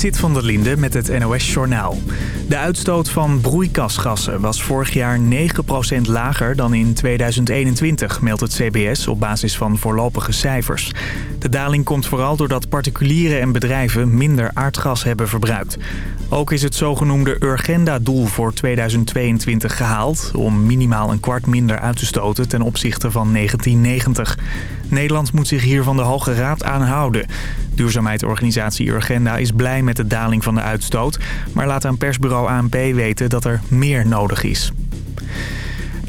Zit van der Linde met het NOS-journaal. De uitstoot van broeikasgassen was vorig jaar 9% lager dan in 2021, meldt het CBS op basis van voorlopige cijfers. De daling komt vooral doordat particulieren en bedrijven minder aardgas hebben verbruikt. Ook is het zogenoemde Urgenda-doel voor 2022 gehaald... om minimaal een kwart minder uit te stoten ten opzichte van 1990. Nederland moet zich hier van de Hoge Raad aanhouden. Duurzaamheidsorganisatie Urgenda is blij met de daling van de uitstoot... maar laat aan persbureau ANP weten dat er meer nodig is.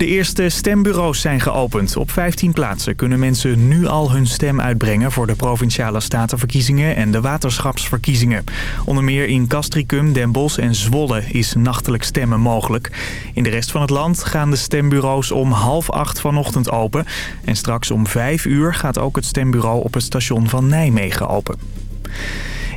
De eerste stembureaus zijn geopend. Op 15 plaatsen kunnen mensen nu al hun stem uitbrengen... voor de Provinciale Statenverkiezingen en de Waterschapsverkiezingen. Onder meer in Castricum, Den Bosch en Zwolle is nachtelijk stemmen mogelijk. In de rest van het land gaan de stembureaus om half acht vanochtend open. En straks om vijf uur gaat ook het stembureau op het station van Nijmegen open.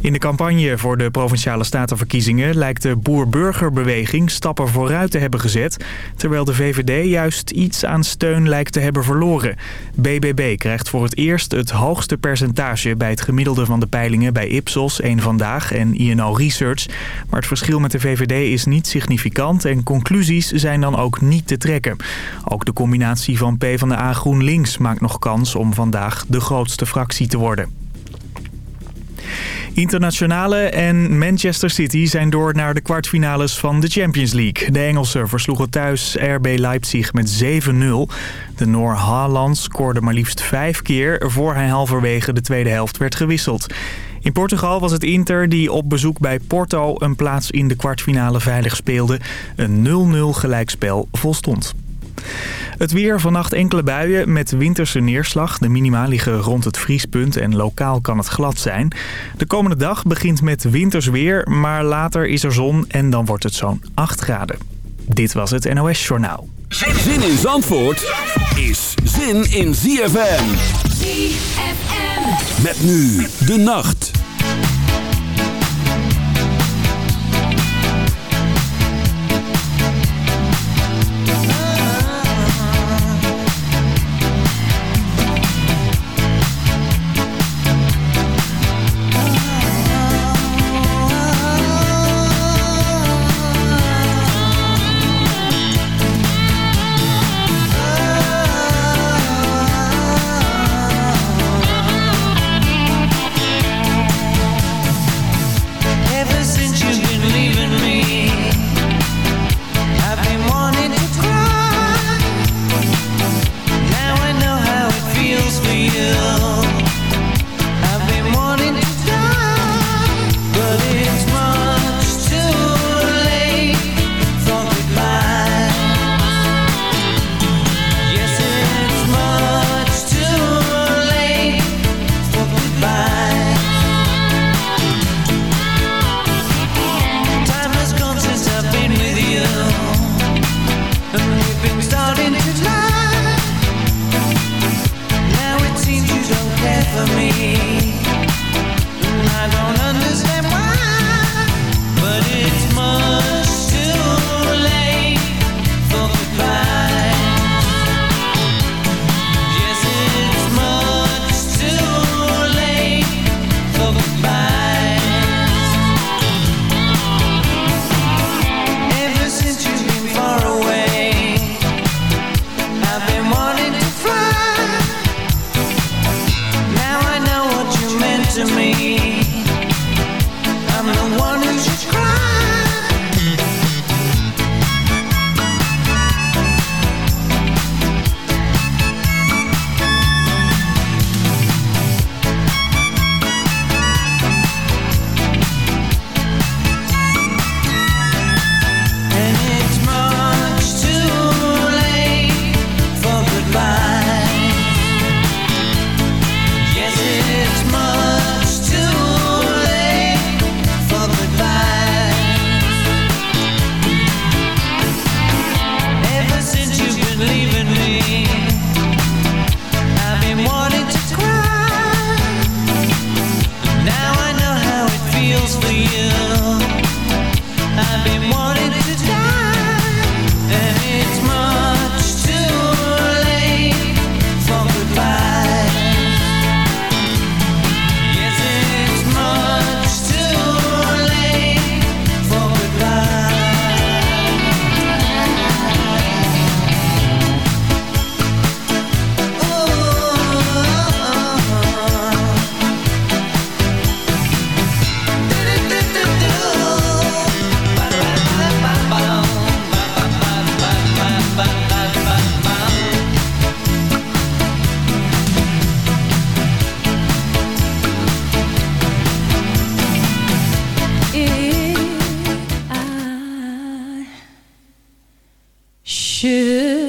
In de campagne voor de Provinciale Statenverkiezingen lijkt de boer-burgerbeweging stappen vooruit te hebben gezet, terwijl de VVD juist iets aan steun lijkt te hebben verloren. BBB krijgt voor het eerst het hoogste percentage bij het gemiddelde van de peilingen bij Ipsos, Eén Vandaag en INO Research. Maar het verschil met de VVD is niet significant en conclusies zijn dan ook niet te trekken. Ook de combinatie van PvdA GroenLinks maakt nog kans om vandaag de grootste fractie te worden. Internationale en Manchester City zijn door naar de kwartfinales van de Champions League. De Engelsen versloegen thuis RB Leipzig met 7-0. De Noor Haaland scoorde maar liefst vijf keer voor hij halverwege de tweede helft werd gewisseld. In Portugal was het Inter die op bezoek bij Porto een plaats in de kwartfinale veilig speelde. Een 0-0 gelijkspel volstond. Het weer, vannacht enkele buien met winterse neerslag. De minima liggen rond het vriespunt en lokaal kan het glad zijn. De komende dag begint met winters weer, maar later is er zon en dan wordt het zo'n 8 graden. Dit was het NOS Journaal. Zin in Zandvoort is zin in ZFM. ZFM. Met nu de nacht.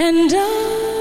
And I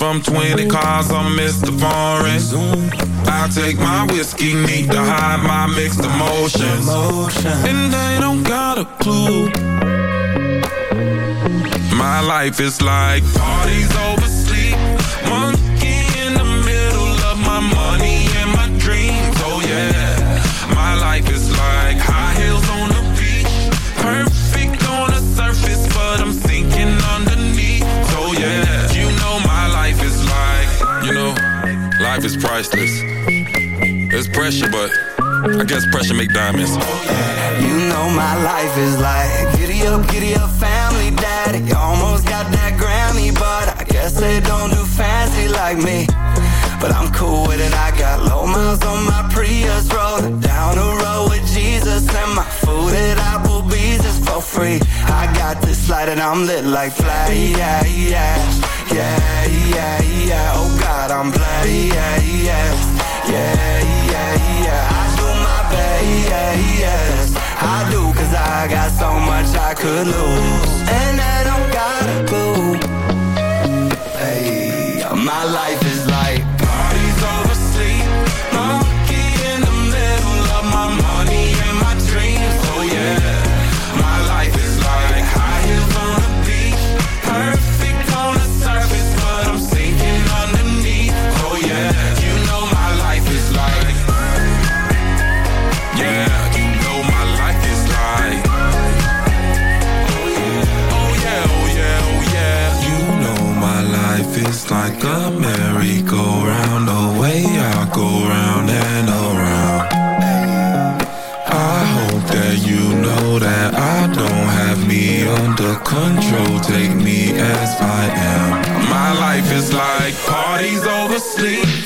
from 20 cars, I'm Mr. Foreign. I take my whiskey, need to hide my mixed emotions. And they don't got a clue. My life is like parties over is priceless. It's pressure, but I guess pressure make diamonds. You know my life is like Giddy up, giddy up, family daddy. Almost got that Grammy, but I guess they don't do fancy like me. But I'm cool with it, I got low miles on my Prius Rolling down the road with Jesus And my food at Applebee's is for free. I got this light and I'm lit like fly, yeah, yeah Yeah, yeah, yeah, oh God, I'm glad, yeah, yeah. Yeah, yeah, yeah. Yes I do cause I got so much I could lose. And I don't gotta go Hey, my life like a merry-go-round The way I go round and around. I hope that you know that I don't have me under control. Take me as I am. My life is like parties over sleep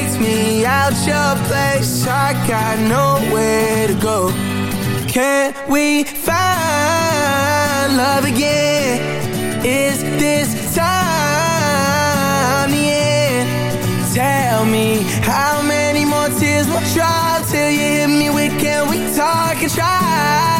Kicks me out your place I got nowhere to go Can we find love again? Is this time the end? Tell me how many more tears will drop Till you hit me with can we talk and try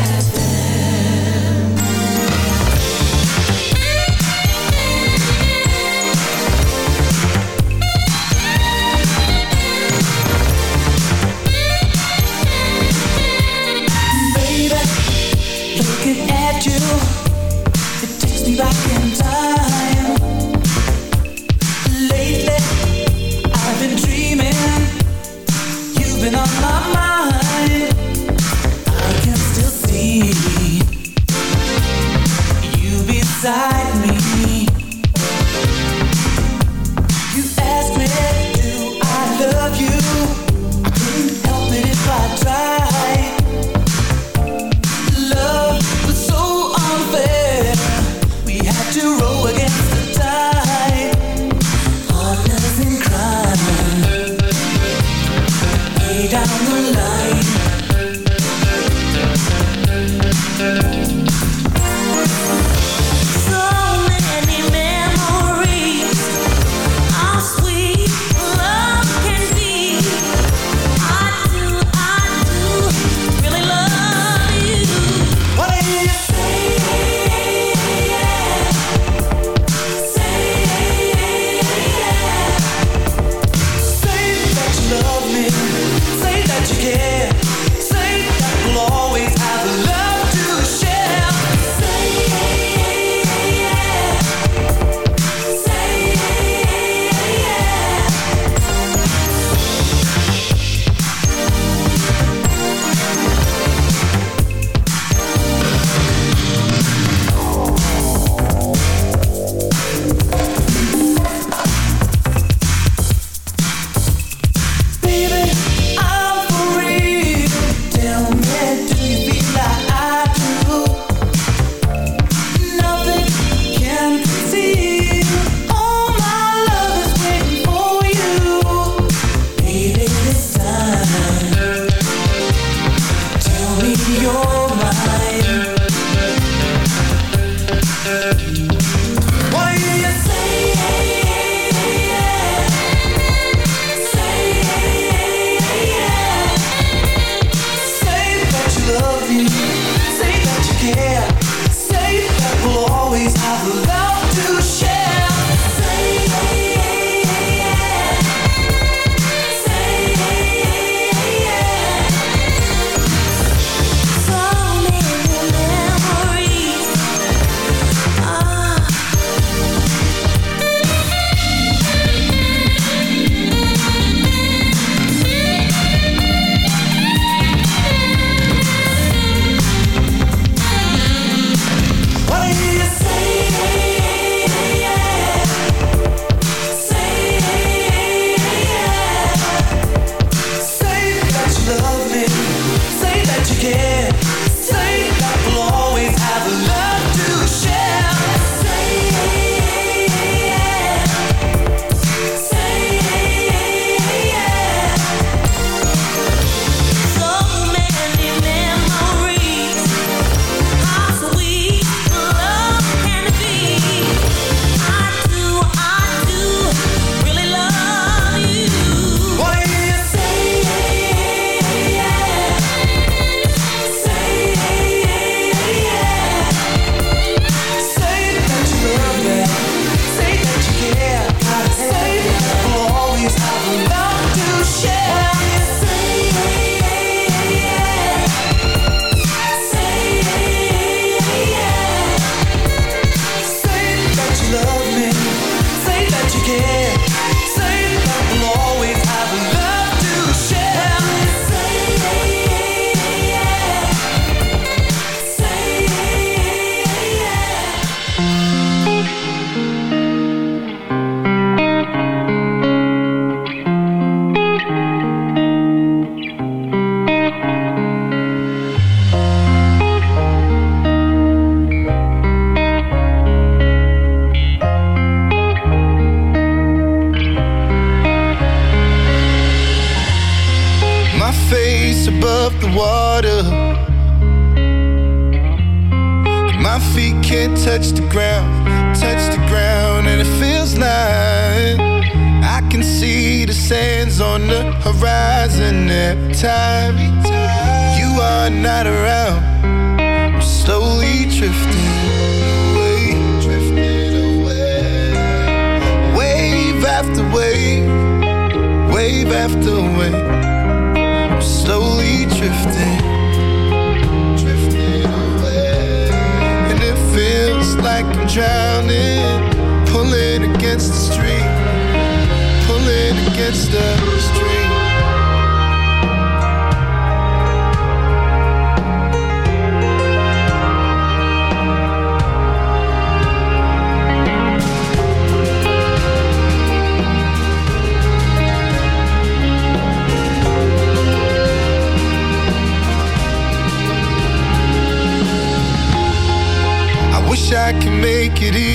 It easy.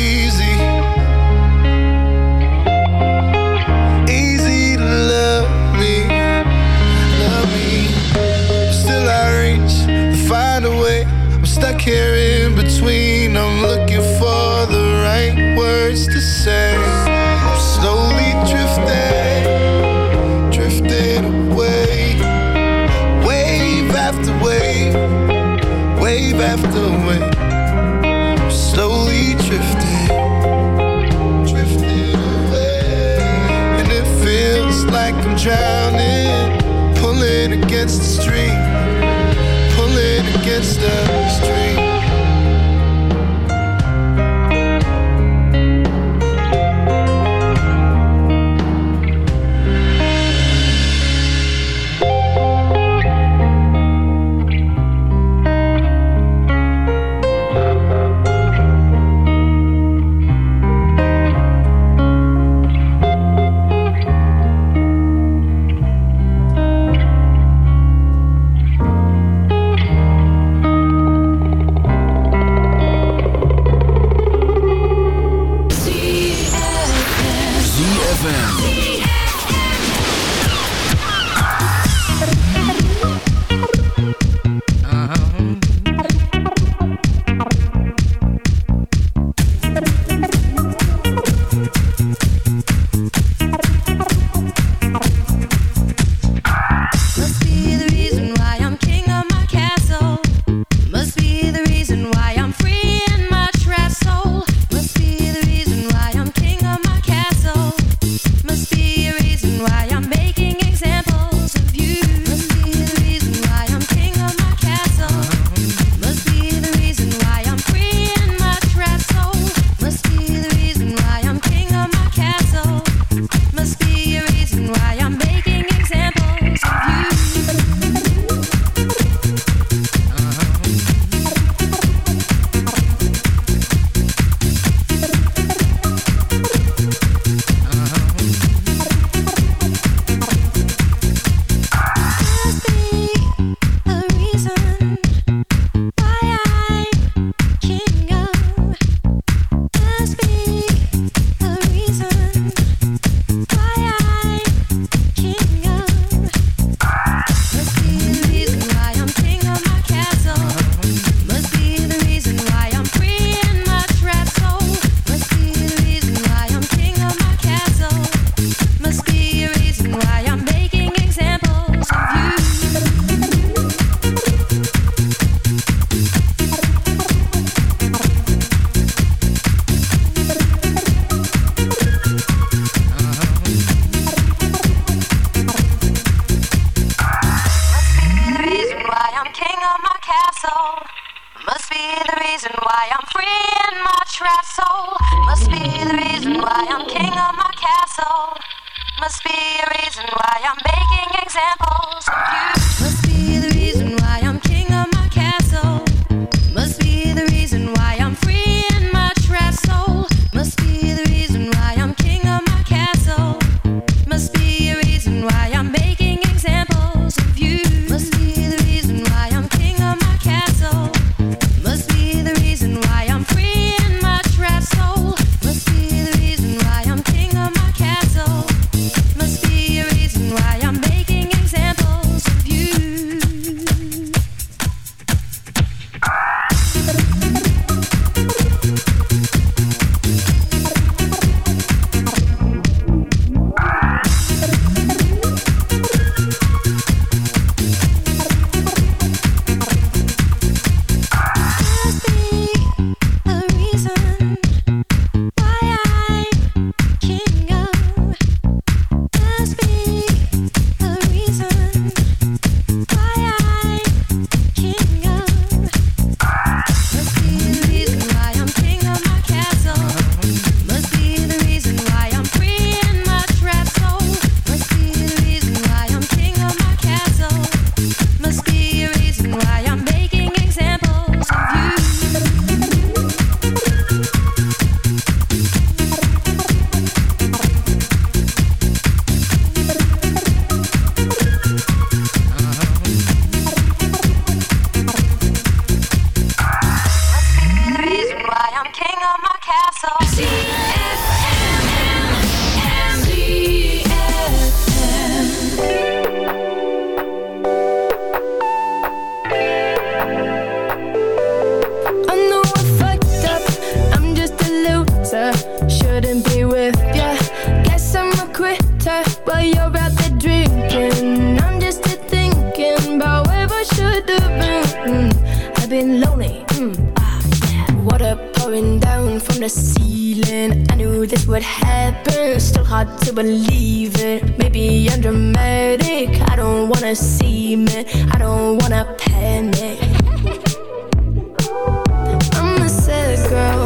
the ceiling. I knew this would happen. Still hard to believe it. Maybe I'm dramatic. I don't wanna see it. I don't wanna panic. I'm a sad girl.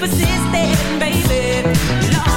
persistent, baby. Love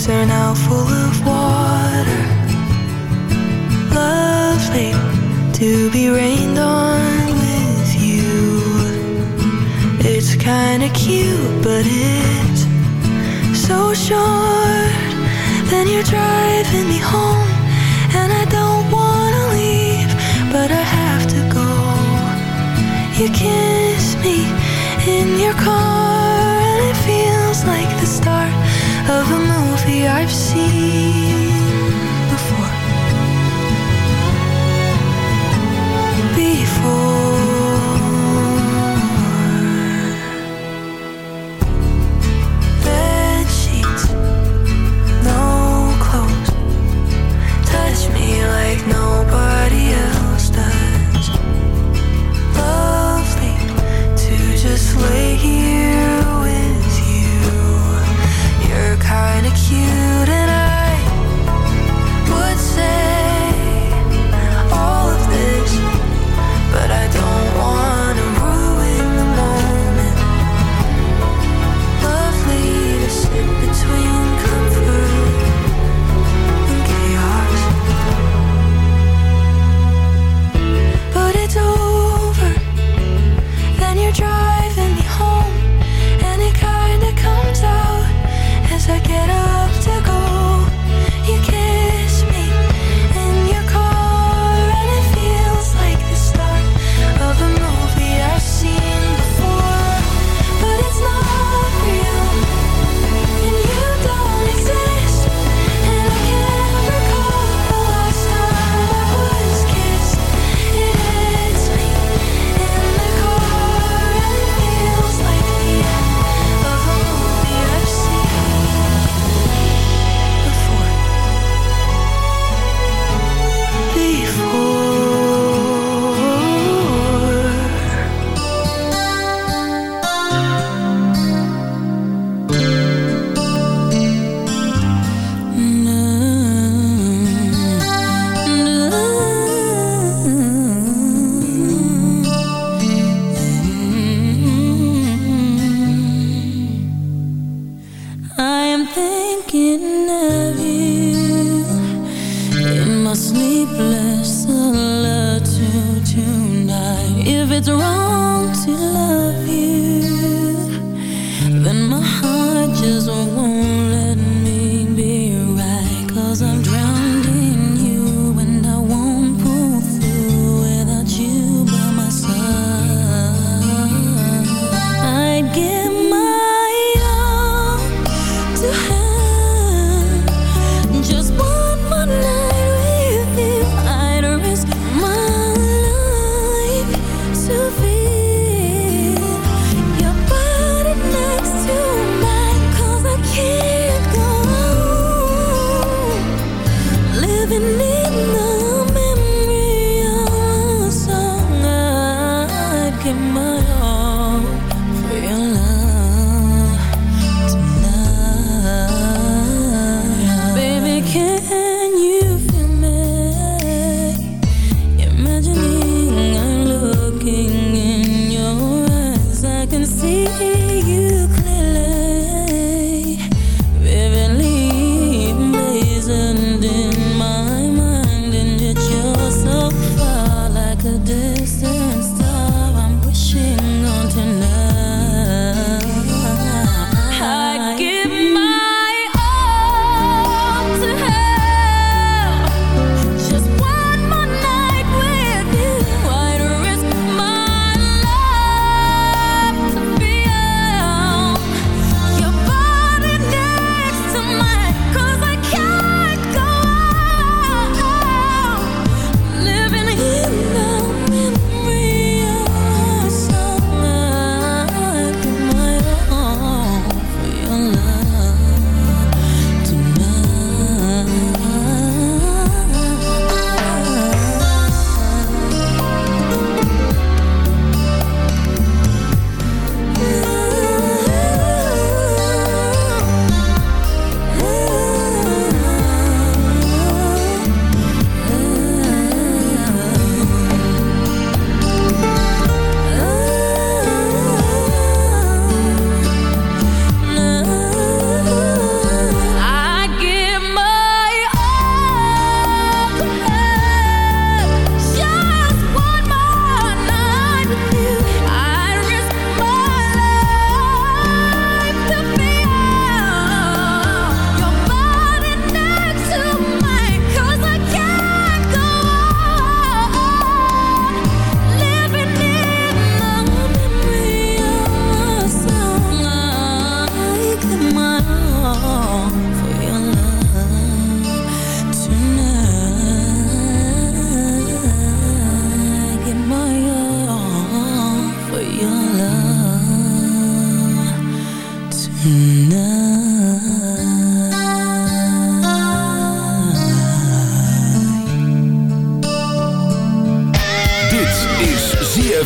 waves are now full of water. Lovely to be rained on with you. It's kinda cute, but it's so short. Then you're driving me home, and I don't wanna leave, but I have to go. You kiss me in your car of a movie I've seen before. Before. Bed sheets, no clothes. Touch me like nobody else does. Lovely to just lay here kinda cute and I would say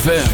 ZFM.